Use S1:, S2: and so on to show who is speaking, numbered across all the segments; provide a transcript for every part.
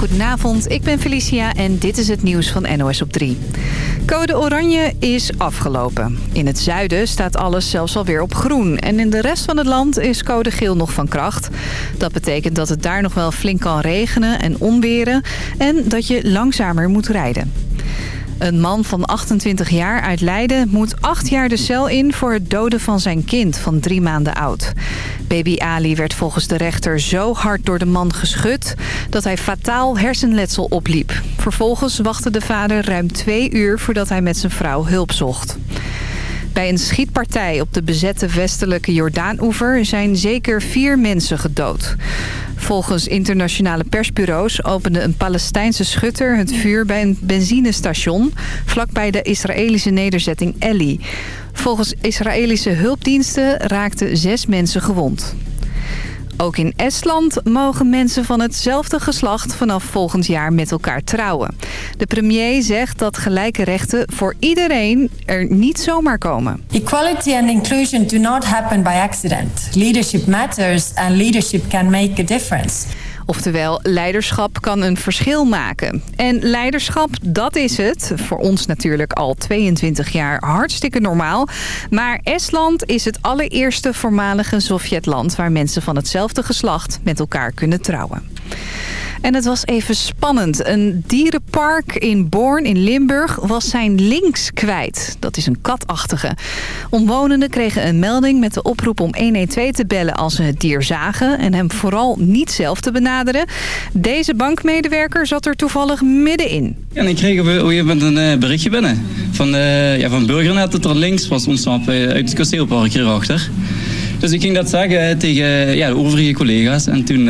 S1: goedenavond. Ik ben Felicia en dit is het nieuws van NOS op 3. Code oranje is afgelopen. In het zuiden staat alles zelfs alweer op groen. En in de rest van het land is code geel nog van kracht. Dat betekent dat het daar nog wel flink kan regenen en onweren... en dat je langzamer moet rijden. Een man van 28 jaar uit Leiden moet acht jaar de cel in... voor het doden van zijn kind van drie maanden oud. Baby Ali werd volgens de rechter zo hard door de man geschud... dat hij fataal hersenletsel opliep. Vervolgens wachtte de vader ruim twee uur... voordat hij met zijn vrouw hulp zocht. Bij een schietpartij op de bezette westelijke Jordaanoever zijn zeker vier mensen gedood. Volgens internationale persbureaus opende een Palestijnse schutter het vuur bij een benzinestation vlakbij de Israëlische nederzetting Elli. Volgens Israëlische hulpdiensten raakten zes mensen gewond. Ook in Estland mogen mensen van hetzelfde geslacht vanaf volgend jaar met elkaar trouwen. De premier zegt dat gelijke rechten voor iedereen er niet zomaar komen.
S2: Equality and inclusion do not happen by accident. Leadership matters and leadership can make a difference.
S1: Oftewel, leiderschap kan een verschil maken. En leiderschap, dat is het. Voor ons natuurlijk al 22 jaar hartstikke normaal. Maar Estland is het allereerste voormalige Sovjetland... waar mensen van hetzelfde geslacht met elkaar kunnen trouwen. En het was even spannend. Een dierenpark in Born in Limburg was zijn links kwijt. Dat is een katachtige. Omwonenden kregen een melding met de oproep om 112 te bellen als ze het dier zagen. En hem vooral niet zelf te benaderen. Deze bankmedewerker zat er toevallig middenin.
S3: En ik kreeg op een een eh, berichtje binnen. Van, uh, ja, van Burgernet dat er links was ontsnapt uit het kasteelpark hierachter. Dus ik ging dat zeggen tegen ja, de overige collega's. En toen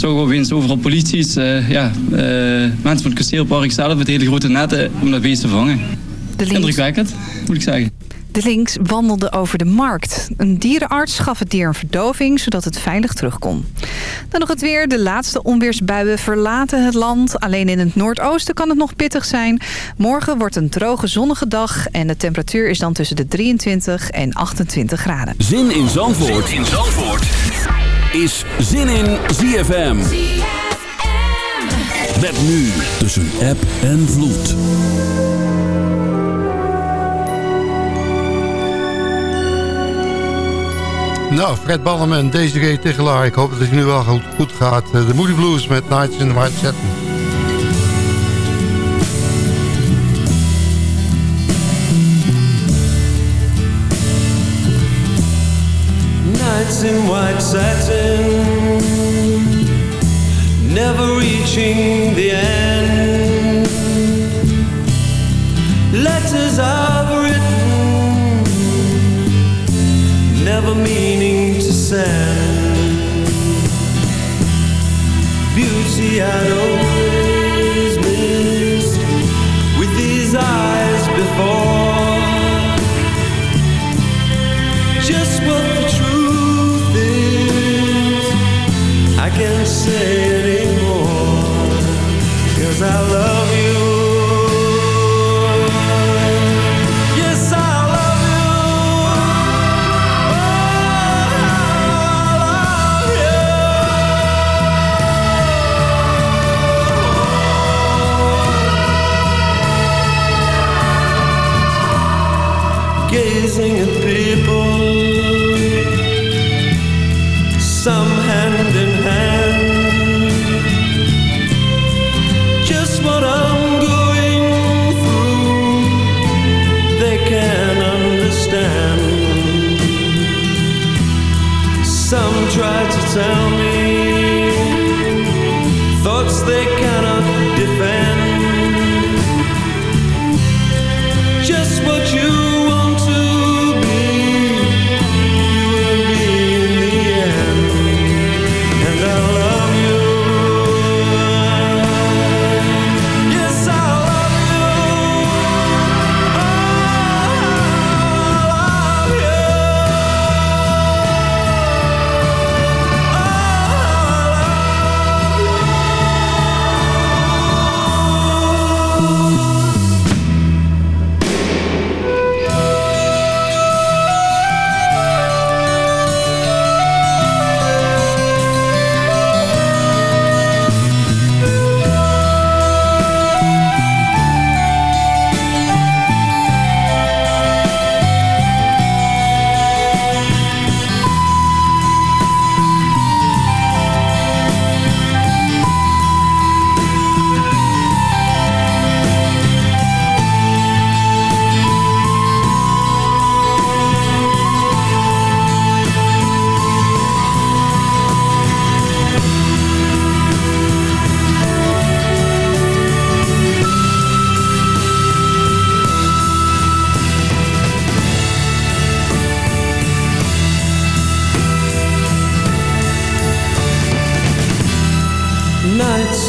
S3: we opeens overal polities, uh, ja, uh, mensen van het kasteelpark zelf, het hele grote netten om dat beest te vangen.
S1: De links,
S3: Indrukwekkend, moet ik zeggen.
S1: De links wandelde over de markt. Een dierenarts gaf het dier een verdoving, zodat het veilig terug kon. Dan nog het weer. De laatste onweersbuien verlaten het land. Alleen in het noordoosten kan het nog pittig zijn. Morgen wordt een droge zonnige dag. En de temperatuur is dan tussen de 23 en 28 graden.
S4: Zin in Zandvoort, zin in Zandvoort. Is Zin in ZFM. Met nu tussen app en vloed.
S5: Nou, Fred Ballem en Desiree Tegelaar. Ik hoop dat het nu wel goed, goed gaat. De Moody Blues met Nights in White Satin.
S6: Nights in white satin Never reaching the end. Letters I've written Never meaning to send. Beauty I'd always At people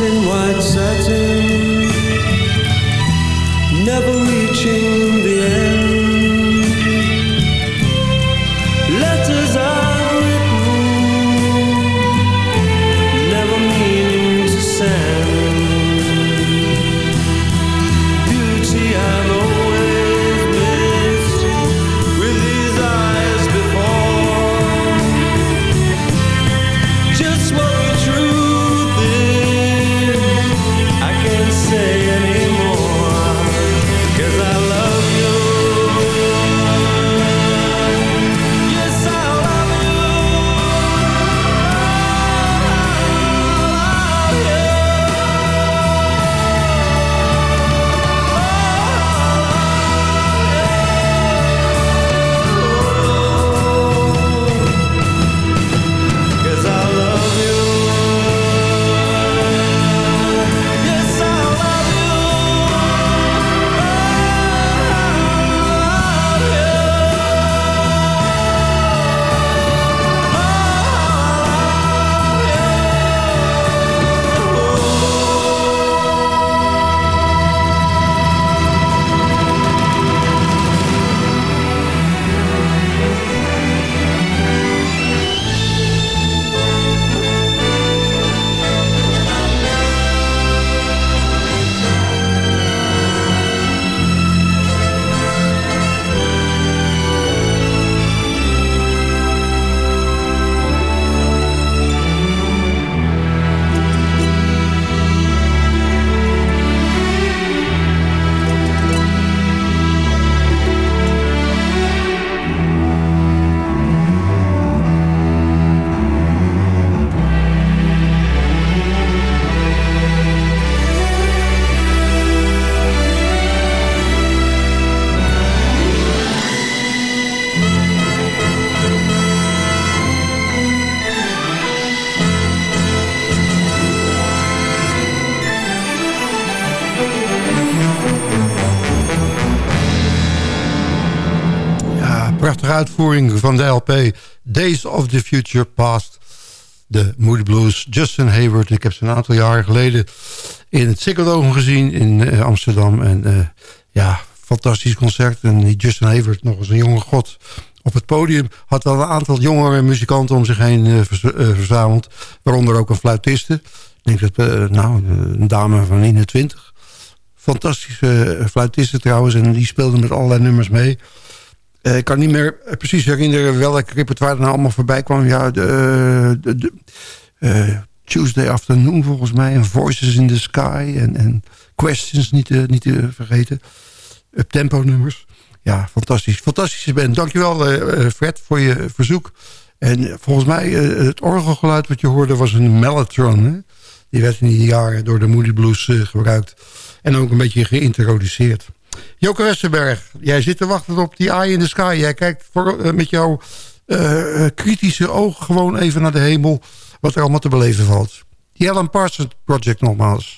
S6: In white satin, never reaching the end.
S5: Uitvoering van de LP Days of the Future Past. De Moody Blues, Justin Hayward. Ik heb ze een aantal jaren geleden in het Dome gezien in eh, Amsterdam. En eh, ja, fantastisch concert. En die Justin Hayward, nog eens een jonge god op het podium... had wel een aantal jongere muzikanten om zich heen eh, verzameld. Waaronder ook een fluitiste. Ik denk dat, nou, een dame van 21. Fantastische fluitiste trouwens. En die speelde met allerlei nummers mee. Eh, ik kan niet meer precies herinneren welk repertoire er nou allemaal voorbij kwam. Ja, de, eh, eh, Tuesday Afternoon volgens mij. En Voices in the Sky. En, en Questions niet, te- niet te vergeten. Up-tempo nummers. Ja, fantastisch. Fantastische band. Dankjewel eh, eh, Fred voor je verzoek. En eh, volgens mij eh, het orgelgeluid wat je hoorde was een mellotron. Hè? Die werd in die jaren door de Moody Blues eh, gebruikt. En ook een beetje geïntroduceerd. Joke Westerberg, jij zit te wachten op die eye in the sky. Jij kijkt voor, eh, met jouw eh, eh, kritische oog gewoon even naar de hemel... wat er allemaal te beleven valt. Die Alan Parsons Project nogmaals.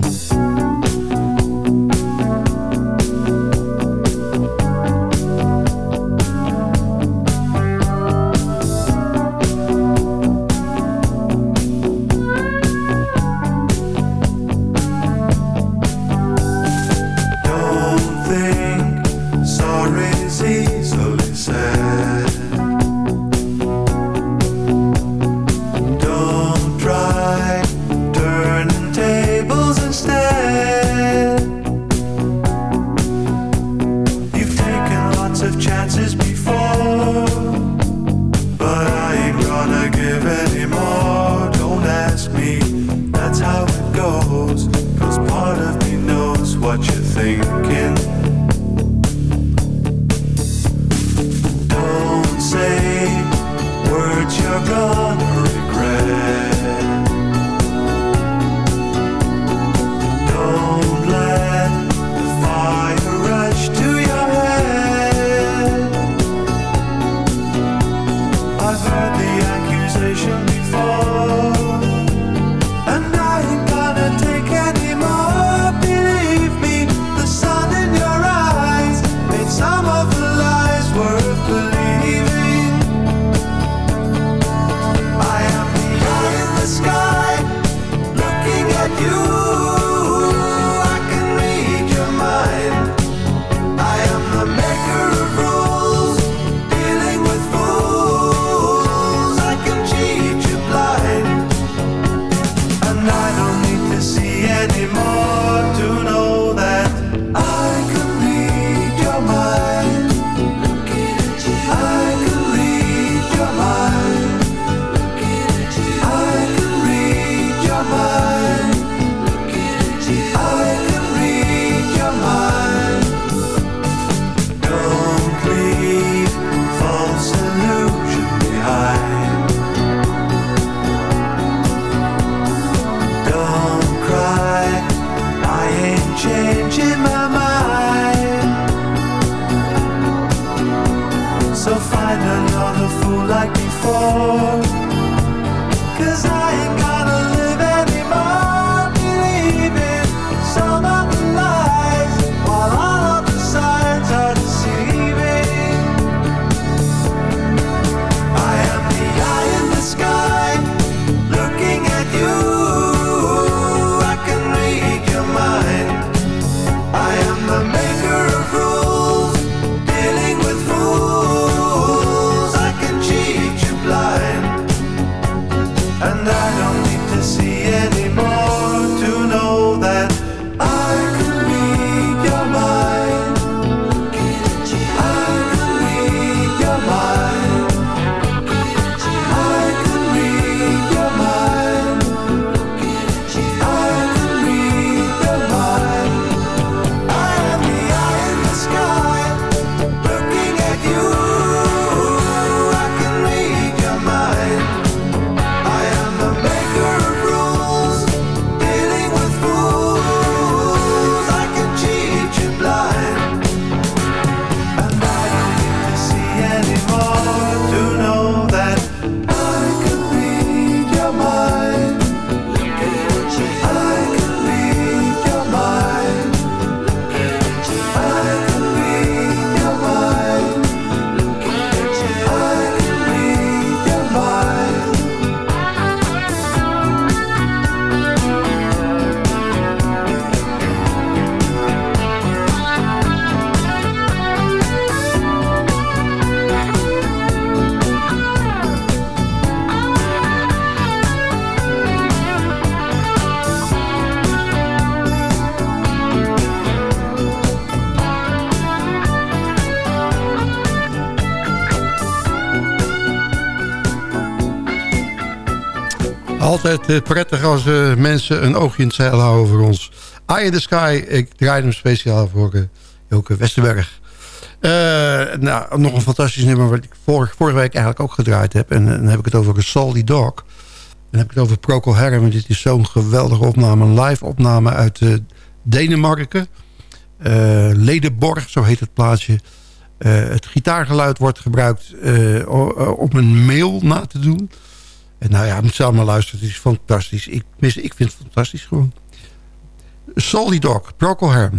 S5: Altijd eh, prettig als uh, mensen een oogje in het zeil houden voor ons. Eye in the Sky, ik draai hem speciaal voor uh, Westerberg. nou, nog een fantastisch nummer wat ik vorige, vorige week eigenlijk ook gedraaid heb. En dan heb ik het over Salty Dog. Dan heb ik het over Procol Harum. Dit is zo'n geweldige opname, een live opname uit Denemarken. Ledenborg, zo heet het plaatsje. het gitaargeluid wordt gebruikt om een mail na te doen... En nou ja, moet ze allemaal luisteren. Het is fantastisch. Ik, ik vind het fantastisch gewoon. Solly Dog, Procol Harum.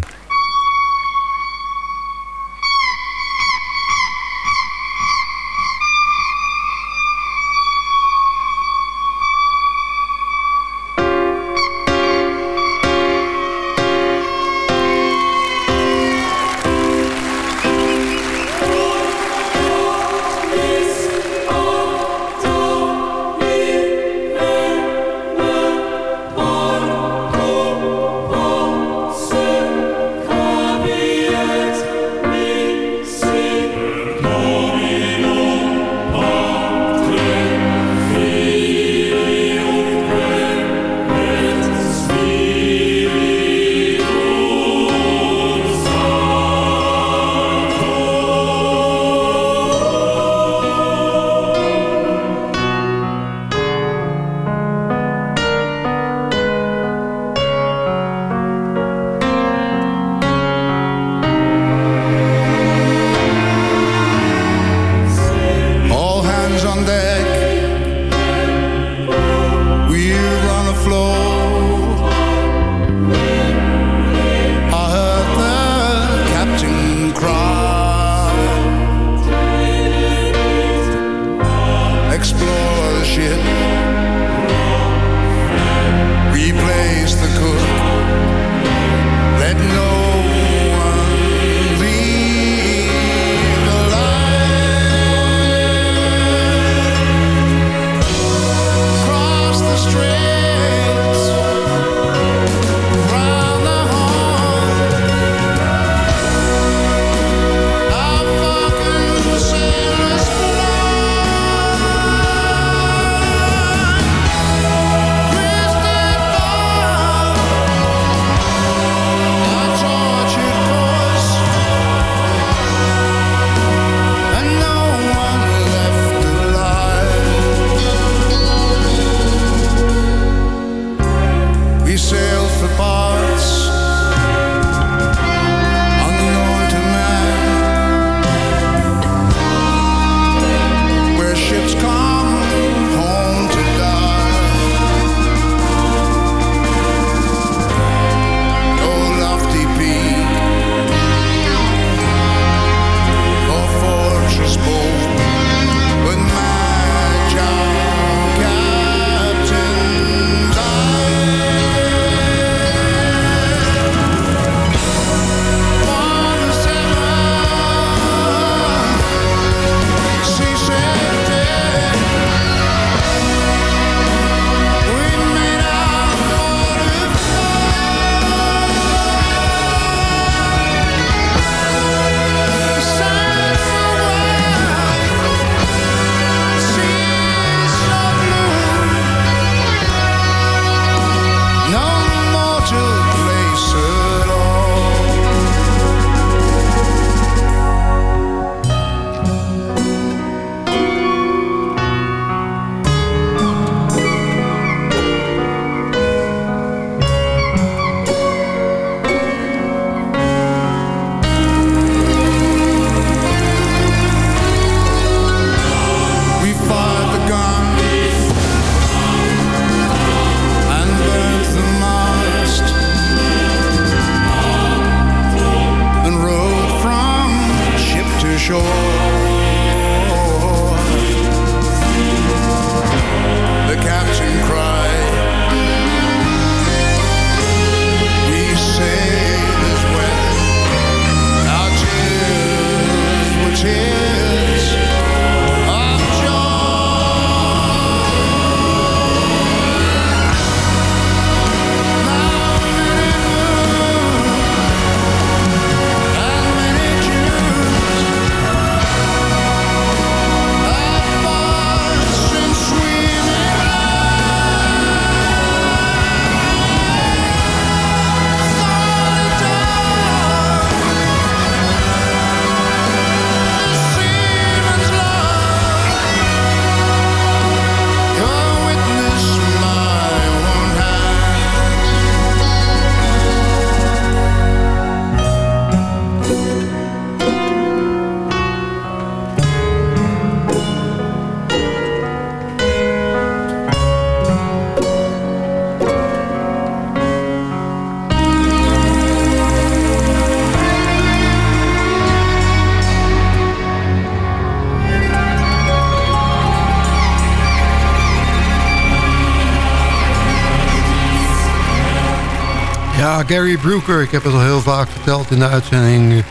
S5: Ja, Gary Brooker, ik heb het al heel vaak verteld in de uitzending...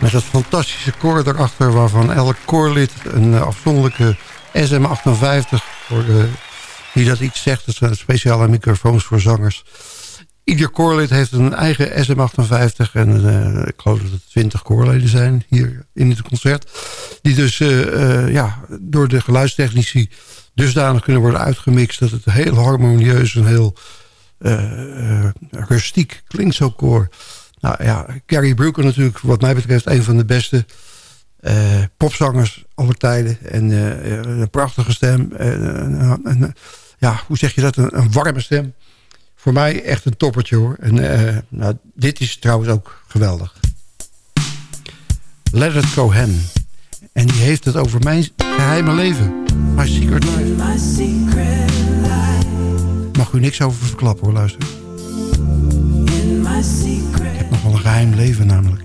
S5: met dat fantastische koor daarachter... waarvan elk koorlid een eh, afzonderlijke SM58... voor de, wie dat iets zegt, dat zijn speciale microfoons voor zangers. Ieder koorlid heeft een eigen SM58... en eh, ik geloof dat het 20 koorleden zijn hier in het concert... die dus eh, ja, door de geluidstechnici dusdanig kunnen worden uitgemixt... dat het heel harmonieus en heel rustiek klinkt zo koor. Nou ja, Carrie Brooker natuurlijk wat mij betreft een van de beste eh, popzangers aller tijden. En eh, een prachtige stem. Eh, ja, hoe zeg je dat? Een, warme stem. Voor mij echt een toppertje hoor. En eh, nou, dit is trouwens ook geweldig. Let It Go Hen. En die heeft het over mijn geheime leven. My Secret Life. Mag u niks over verklappen hoor, luister. Ik heb nog wel een geheim leven namelijk.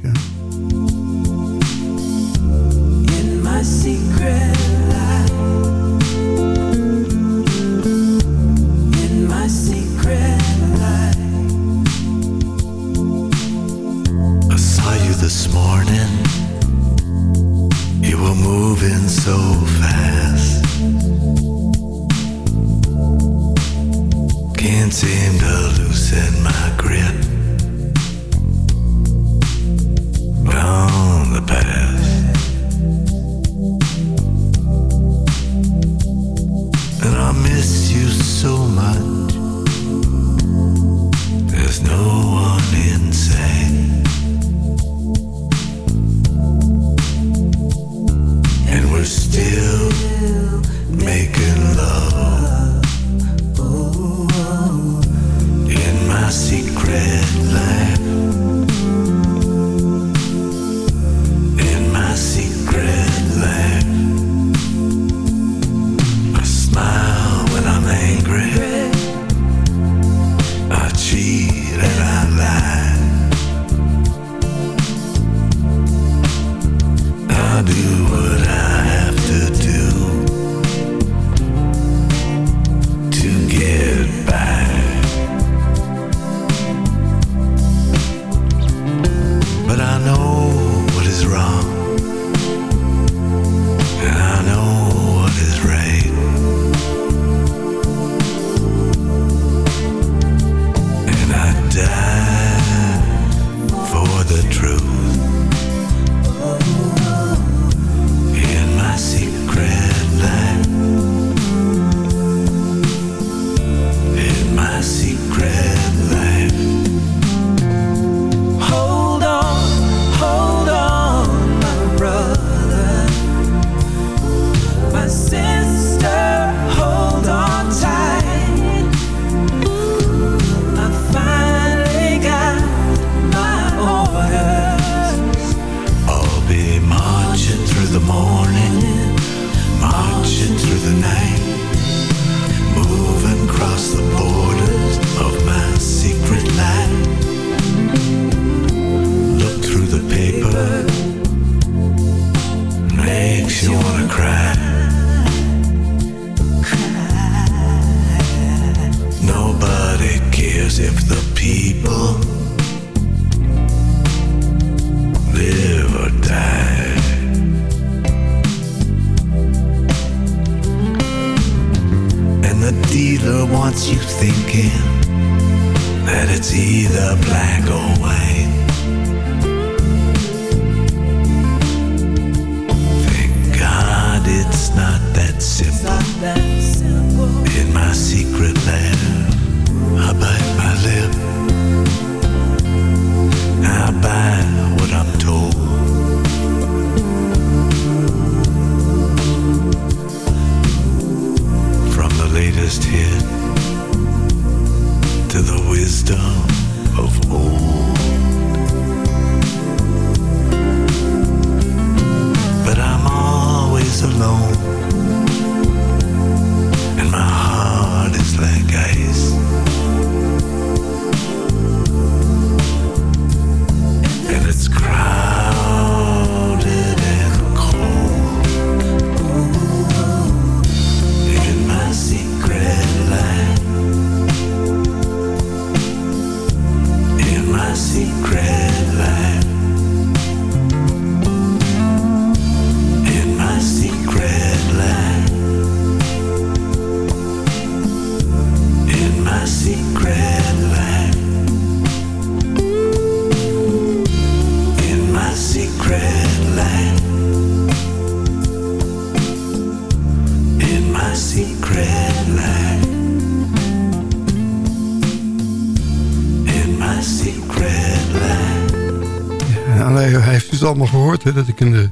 S5: hè, dat ik een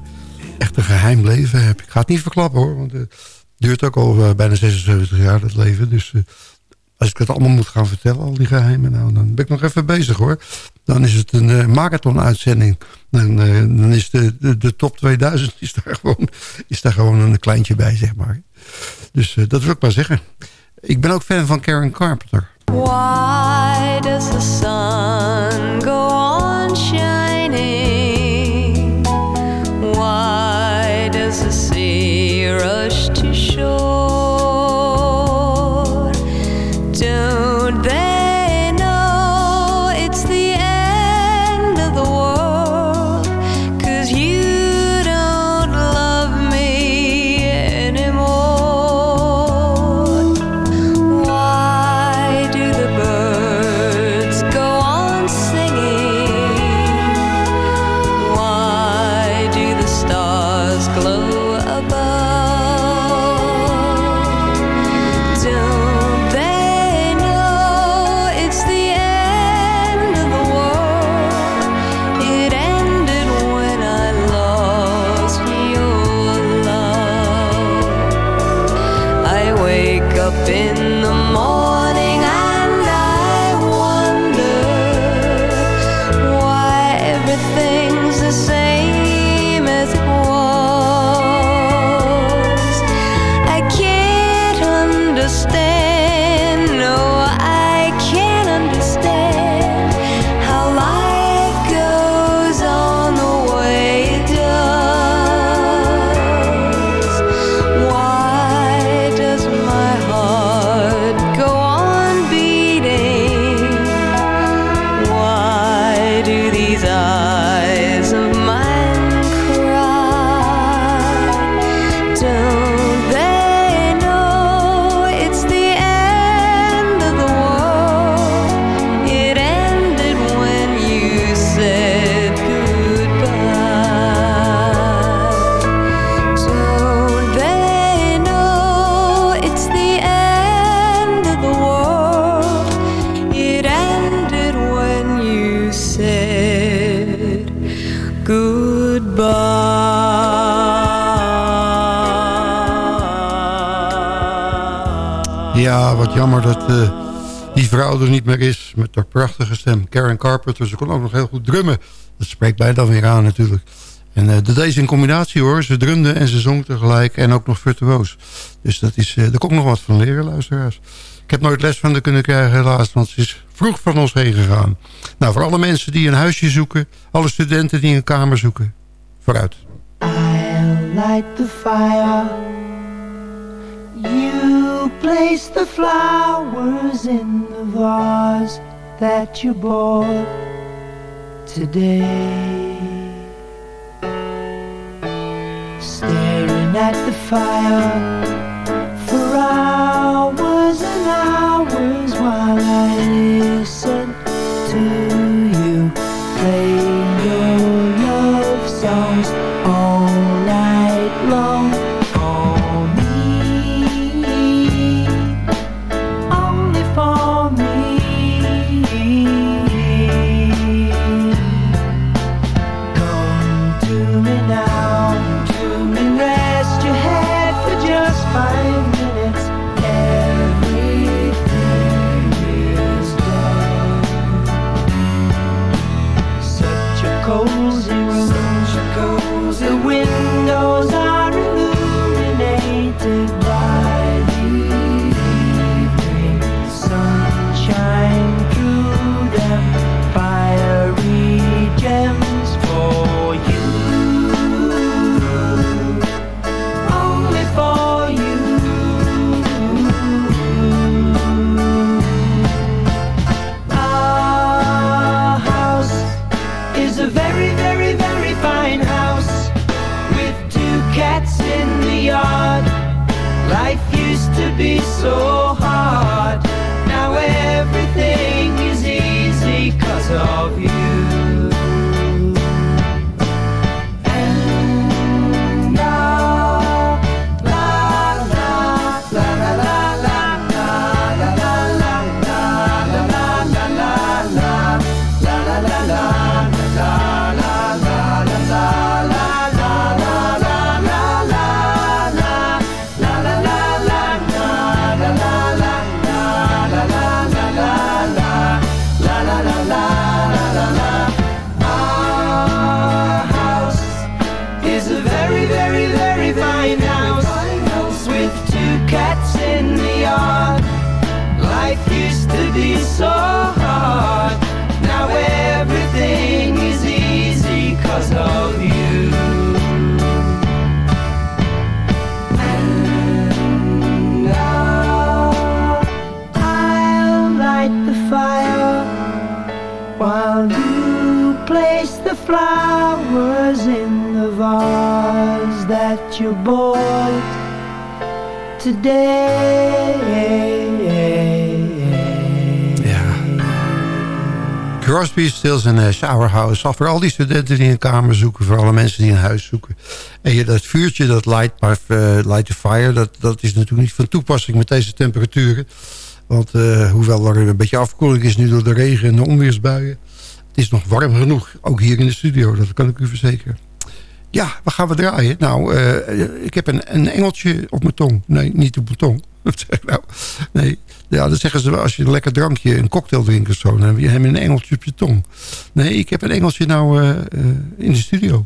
S5: echt een geheim leven heb. Ik ga het niet verklappen hoor, want eh, het duurt ook al eh, bijna 76 jaar dat leven. Dus eh, als ik het allemaal moet gaan vertellen, al die geheimen, nou, dan ben ik nog even bezig hoor. Dan is het een uh, marathon-uitzending. Dan, dan is de, de, top 2000 is daar, gewoon, is daar gewoon een kleintje bij, zeg maar. Dus dat wil ik maar zeggen. Ik ben ook fan van Karen Carpenter.
S7: The sun
S5: niet meer is. Met haar prachtige stem. Karen Carpenter. Ze kon ook nog heel goed drummen. Dat spreekt mij dan weer aan natuurlijk. En uh, dat deze in combinatie hoor. Ze drumde en ze zong tegelijk. En ook nog virtuoos. Dus dat is, uh, daar kon ik nog wat van leren luisteraars. Ik heb nooit les van haar kunnen krijgen helaas. Want ze is vroeg van ons heen gegaan. Nou voor alle mensen die een huisje zoeken. Alle studenten die een kamer zoeken. Vooruit.
S8: Place the flowers in the vase that you bought today. Staring at the fire for hours and hours while I listen
S5: Crosby, Stills en eh, Shower House. Af voor al die studenten die een kamer zoeken. Voor alle mensen die een huis zoeken. En je, dat vuurtje, dat light, eh, light the fire... Dat, dat is natuurlijk niet van toepassing met deze temperaturen. Want eh, hoewel er een beetje afkoeling is nu door de regen en de onweersbuien... het is nog warm genoeg, ook hier in de studio. Dat kan ik u verzekeren. Ja, wat gaan we draaien? Nou, eh, ik heb een, een engeltje op mijn tong. Nee, niet op mijn tong. Nou? Nee, ja, dan zeggen ze wel, als je een lekker drankje, een cocktail drinkt of zo... dan heb je een engeltje op je tong. Nee, ik heb een engeltje nou eh, eh, in de studio.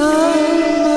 S6: find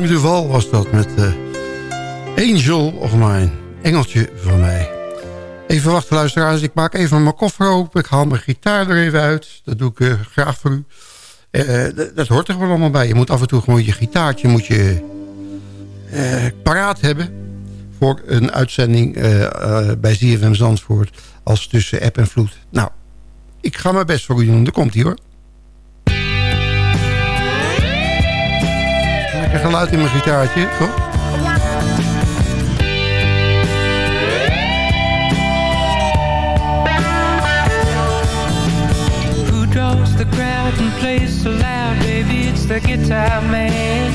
S5: Frank Duval was dat met eh, Angel of Mine. Engeltje van mij. Even wachten luisteraars, ik maak even mijn koffer open. Ik haal mijn gitaar er even uit. Dat doe ik eh, graag voor u. Eh, dat hoort er gewoon allemaal bij. Je moet af en toe gewoon je gitaartje moet je, paraat hebben... voor een uitzending bij ZFM Zandvoort... als tussen app en vloed. Nou, ik ga mijn best voor u doen. Daar komt hij hoor. Lekker geluid in mijn gitaartje, toch?
S9: Who draws the crowd and plays so loud, baby? It's the guitar man.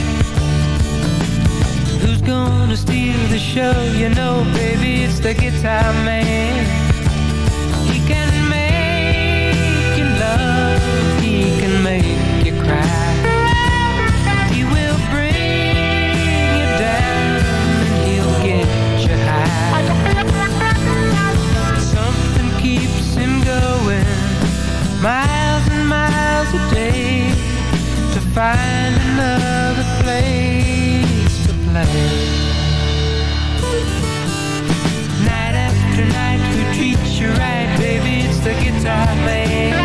S9: Who's gonna steal the show? You know, baby, it's the guitar man. He can make you love, he can make you cry. Find another place to play. Night after night, who treats you right, baby? It's the guitar man.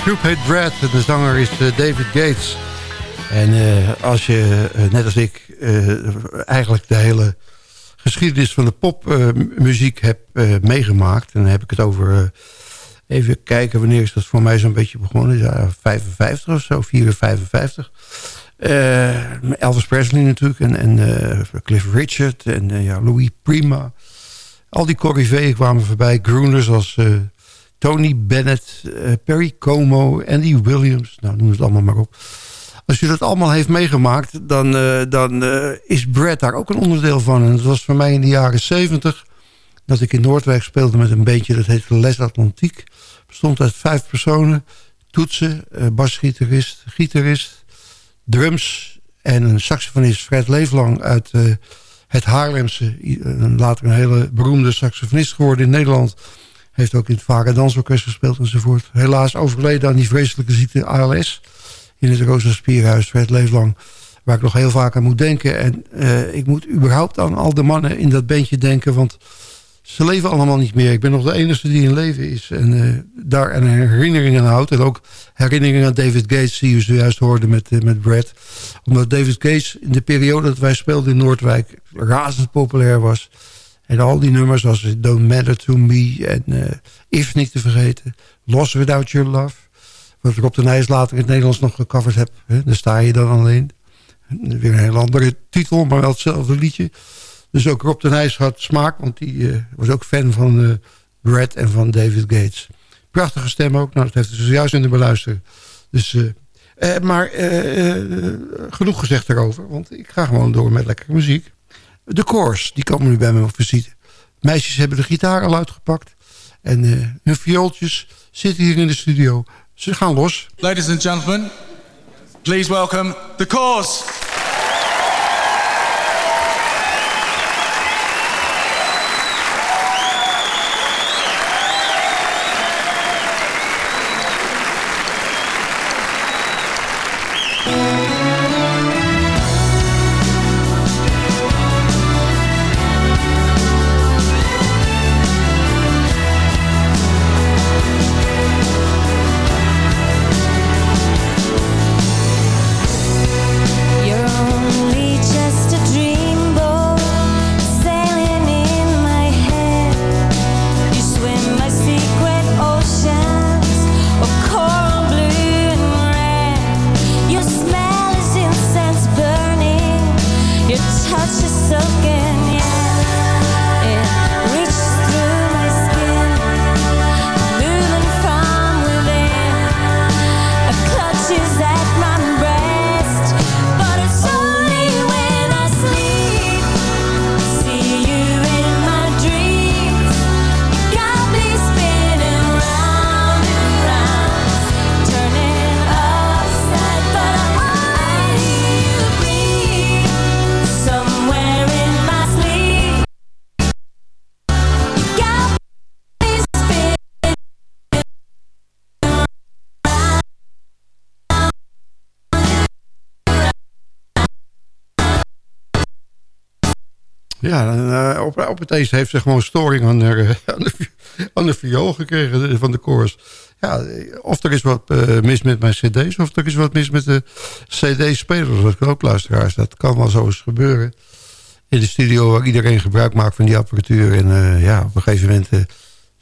S5: groep heet Brad en de zanger is eh, David Gates. En eh, als je, eh, net als ik, eigenlijk de hele geschiedenis van de popmuziek hebt eh, meegemaakt... dan heb ik het over... even kijken, wanneer is dat voor mij zo'n beetje begonnen? Ja, 55 of zo, 54, 55. Eh, Elvis Presley natuurlijk en, en Cliff Richard en ja, Louis Prima. Al die corriveeën kwamen voorbij. Groeners als Tony Bennett, eh, Perry Como, Andy Williams. Nou, noem het allemaal maar op. Als je dat allemaal heeft meegemaakt, dan, eh, dan eh, is Brad daar ook een onderdeel van. En dat was voor mij in de jaren 70 dat ik in Noordwijk speelde met een bandje dat heette Les Atlantiek. Bestond uit vijf personen. Toetsen, basgitarist, gitarist, drums en een saxofonist Fred Leeflang uit het Haarlemse. Later een hele beroemde saxofonist geworden in Nederland. Heeft ook in het Varen Dansorkest gespeeld enzovoort. Helaas overleden aan die vreselijke ziekte ALS. In het Rosa Spierhuis, het leven lang. Waar ik nog heel vaak aan moet denken. En uh, ik moet überhaupt aan al de mannen in dat bandje denken. Want ze leven allemaal niet meer. Ik ben nog de enige die in leven is. En uh, daar een herinnering aan houdt. En ook herinneringen aan David Gates, die u zojuist hoorde met, uh, met Brad. Omdat David Gates in de periode dat wij speelden in Noordwijk razend populair was. En al die nummers als Don't Matter To Me en uh, If niet te vergeten. Lost Without Your Love. Wat Rob de Nijs later in het Nederlands nog gecoverd heb. Hè? Daar sta je dan alleen. Weer een heel andere titel, maar wel hetzelfde liedje. Dus ook Rob de Nijs had smaak, want die uh, was ook fan van uh, Brad en van David Gates. Prachtige stem ook, nou, dat heeft ze zojuist in de beluisteren. Dus, maar genoeg gezegd daarover, want ik ga gewoon door met lekkere muziek. De Coors, die komen nu bij me op visite. Meisjes hebben de gitaar al uitgepakt. En hun viooltjes zitten hier in de studio. Ze gaan los.
S7: Ladies and gentlemen, please welcome The Coors.
S5: Uh, op, op het eerst heeft ze gewoon storing aan de, aan de, aan viool gekregen van de koors. Ja, of er is wat uh, mis met mijn cd's... of er is wat mis met de cd-spelers. Dat kan ook luisteraars. Dat kan wel zo eens gebeuren. In de studio waar iedereen gebruik maakt van die apparatuur. En uh, ja, op een gegeven moment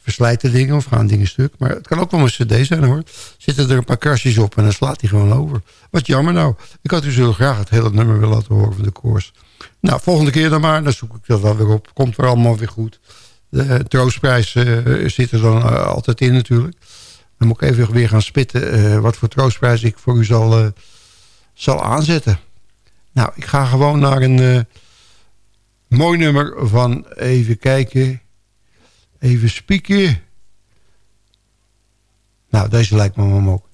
S5: verslijten dingen of gaan dingen stuk. Maar het kan ook wel een cd zijn hoor. Zitten er een paar kastjes op en dan slaat hij gewoon over. Wat jammer nou. Ik had u zo graag het hele nummer willen laten horen van de koers. Nou, volgende keer dan maar. Dan zoek ik dat wel weer op. Komt er allemaal weer goed. De troostprijs uh, zit er dan uh, altijd in natuurlijk. Dan moet ik even weer gaan spitten wat voor troostprijs ik voor u zal, zal aanzetten. Nou, ik ga gewoon naar een mooi nummer van even kijken. Even spieken. Nou, deze lijkt me wel ook.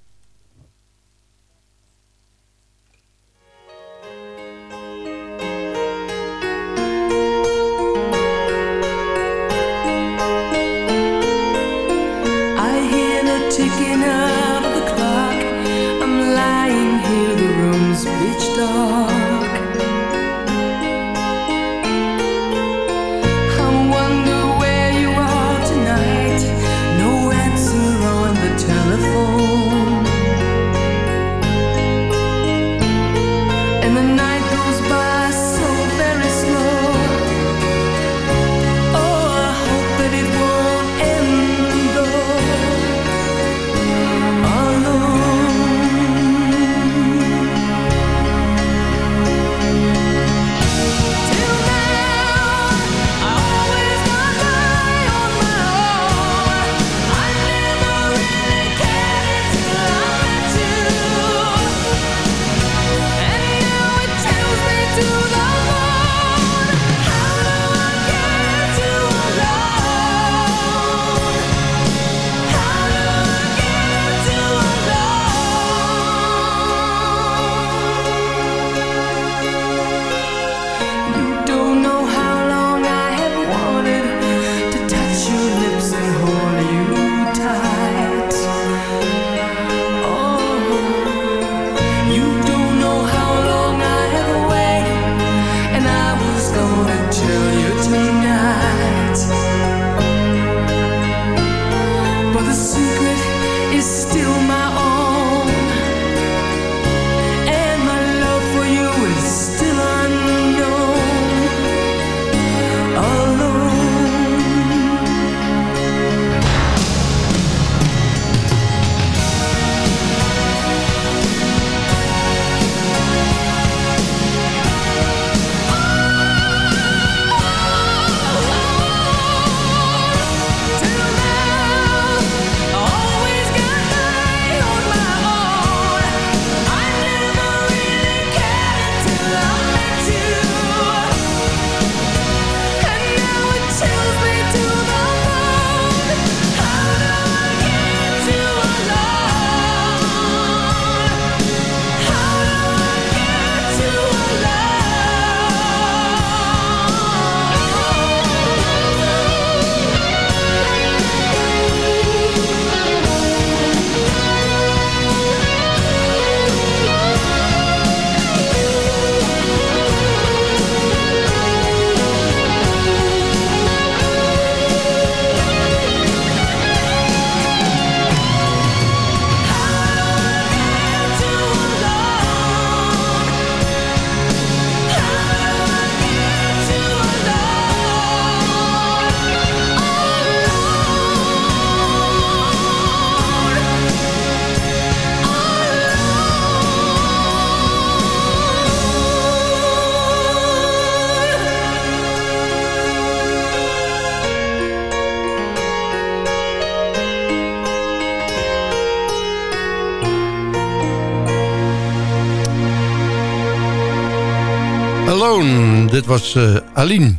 S5: Dit was uh, Aline.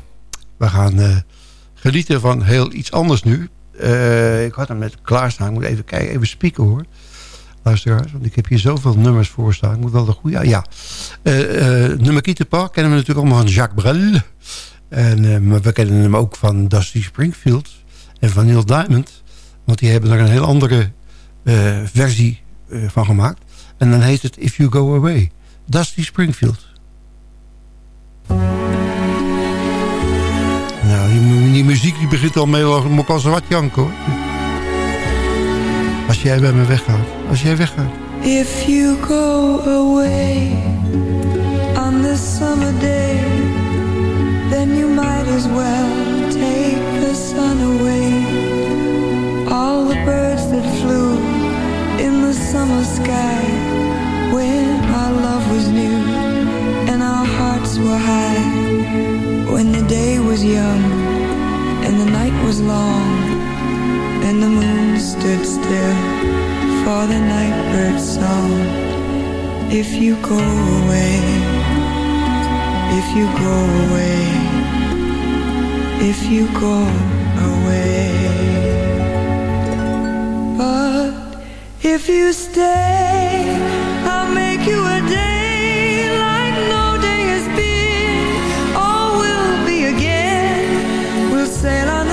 S5: We gaan uh, genieten van heel iets anders nu. Uh, ik had hem net klaarstaan. Ik moet even kijken, even spieken hoor. Luisteraars, want ik heb hier zoveel nummers voor staan. Ik moet wel de goede... Ja, nummer Kietepa kennen we natuurlijk allemaal van Jacques Brel. En, maar we kennen hem ook van Dusty Springfield en van Neil Diamond. Want die hebben er een heel andere versie van gemaakt. En dan heet het If You Go Away. Dusty Springfield. Die, die, muziek die begint al mee moet als wat janken hoor. Als jij bij me weggaat. Als jij weggaat.
S10: If you go away on this summer day Then you might as well take the sun away All the birds that flew in the summer sky When our love was new and our hearts were high When the day was young and the night was long And the moon stood still for the night bird's song. If you go away, if you go away If you go away. But if you stay, I'll make you sail on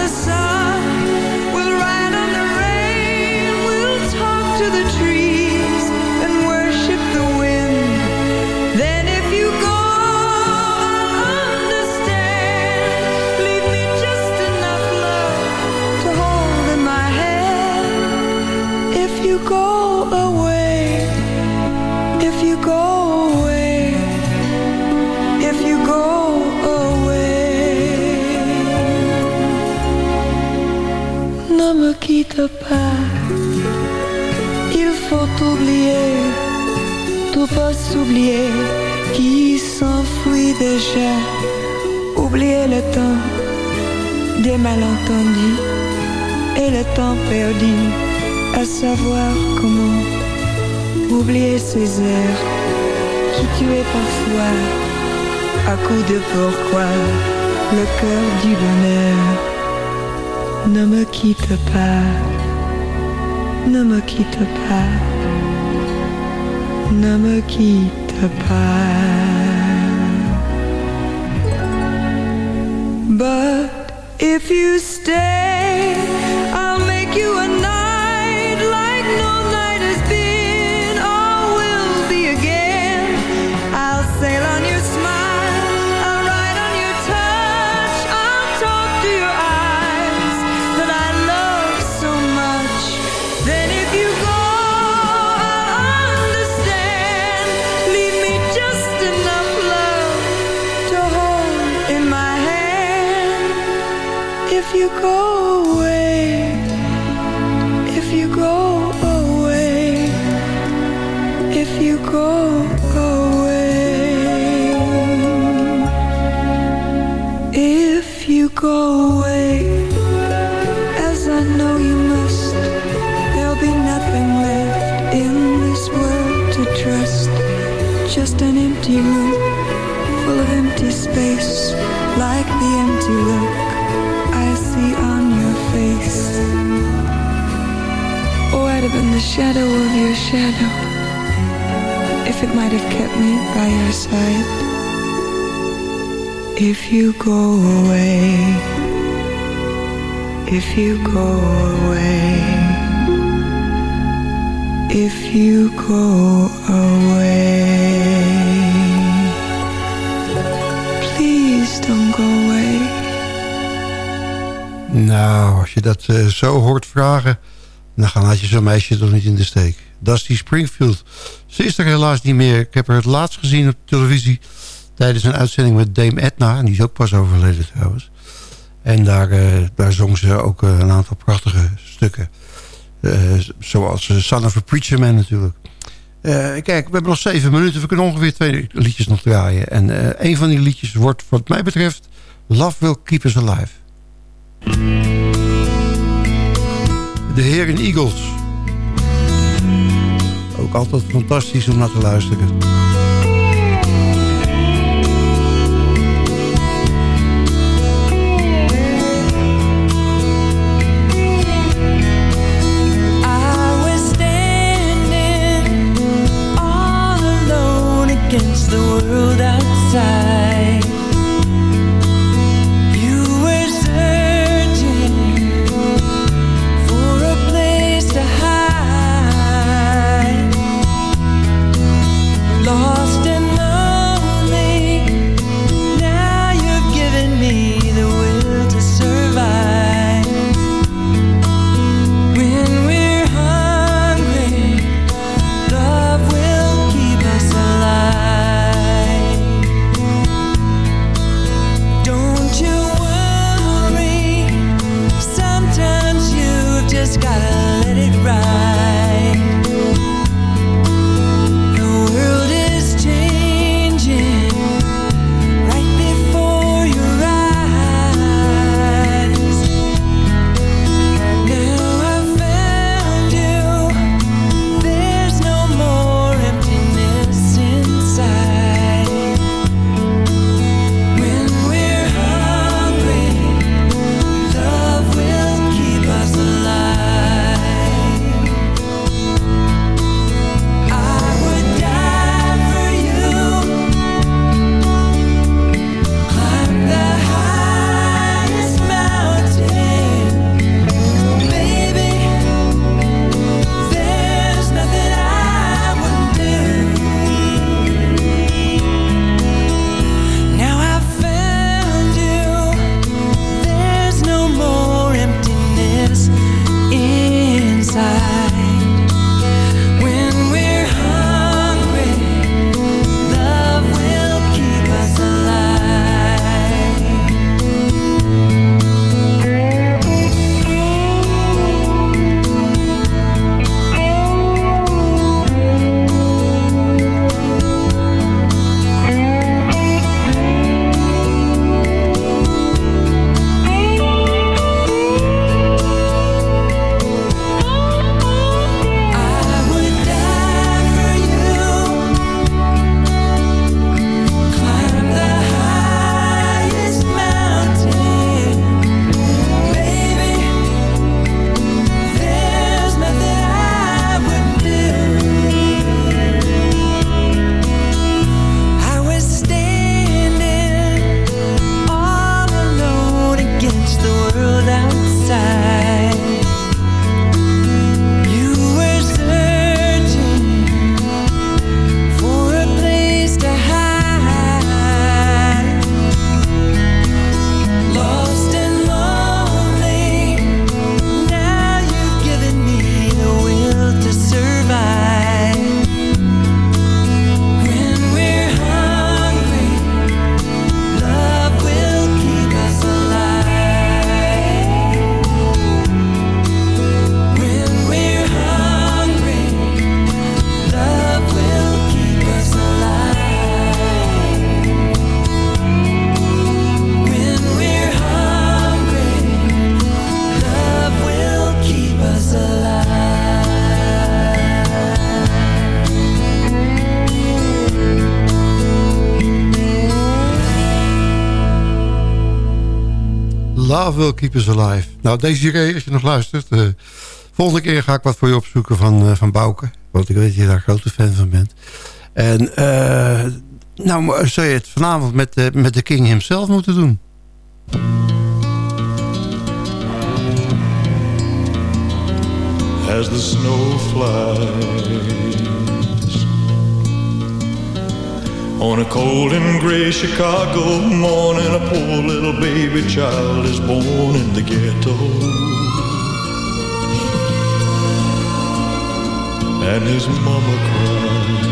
S10: Il faut oublier Tout pas s'oublier Qui s'enfuit déjà. Oublier le temps Des malentendus Et le temps perdu À savoir comment Oublier ces heures Qui tuaient parfois À coup de pourquoi Le cœur du bonheur Ne me quitte pas. Ne me quitte pas. Ne me quitte pas. But if you stay I'll make you go Have been the shadow of your shadow if it might have kept me by your side. If you go away, if you go away, if you go away, please don't go away.
S5: Nou, als je dat eh, zo hoort vragen... dan gaan laat je zo'n meisje toch niet in de steek. Dusty Springfield. Ze is er helaas niet meer. Ik heb haar het laatst gezien op televisie... tijdens een uitzending met Dame Edna. En die is ook pas overleden trouwens. En daar, eh, daar zong ze ook eh, een aantal prachtige stukken. Eh, zoals Son of a Preacher Man natuurlijk. Kijk, we hebben nog zeven minuten. We kunnen ongeveer twee liedjes nog draaien. En een van die liedjes wordt wat mij betreft... Love Will Keep Us Alive. De heren Eagles. Ook altijd fantastisch om naar te luisteren.
S11: Love Will Keep Us Alive.
S5: Nou, deze als je nog luistert... eh, volgende keer ga ik wat voor je opzoeken van, eh, van Bouke. Want ik weet dat je daar grote fan van bent. En eh, nou zou je het vanavond met, met de King himself moeten doen.
S12: as the snow. On a cold and gray Chicago morning, a poor little baby child is born in the ghetto. And his mama cries.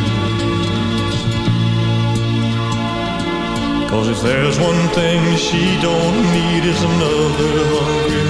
S12: Cause if there's one thing she don't need is another hungry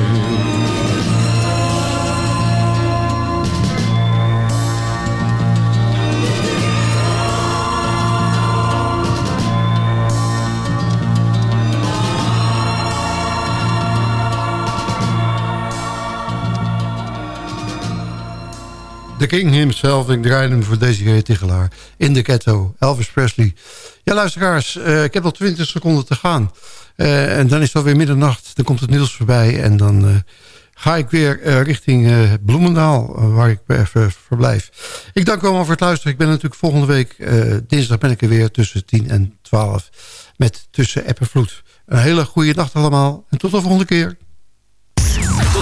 S5: The King himself. Ik draai hem voor Desiree Tichelaar. In de ghetto. Elvis Presley. Ja, luisteraars. eh, ik heb nog 20 seconden te gaan. Eh, en dan is het alweer middernacht. Dan komt het nieuws voorbij. En dan eh, ga ik weer richting Bloemendaal. waar ik even verblijf. Ik dank u allemaal voor het luisteren. Ik ben natuurlijk volgende week. dinsdag ben ik er weer tussen 10 en 12. Met Tussen App Vloed. Een hele goede nacht allemaal. En tot de volgende keer.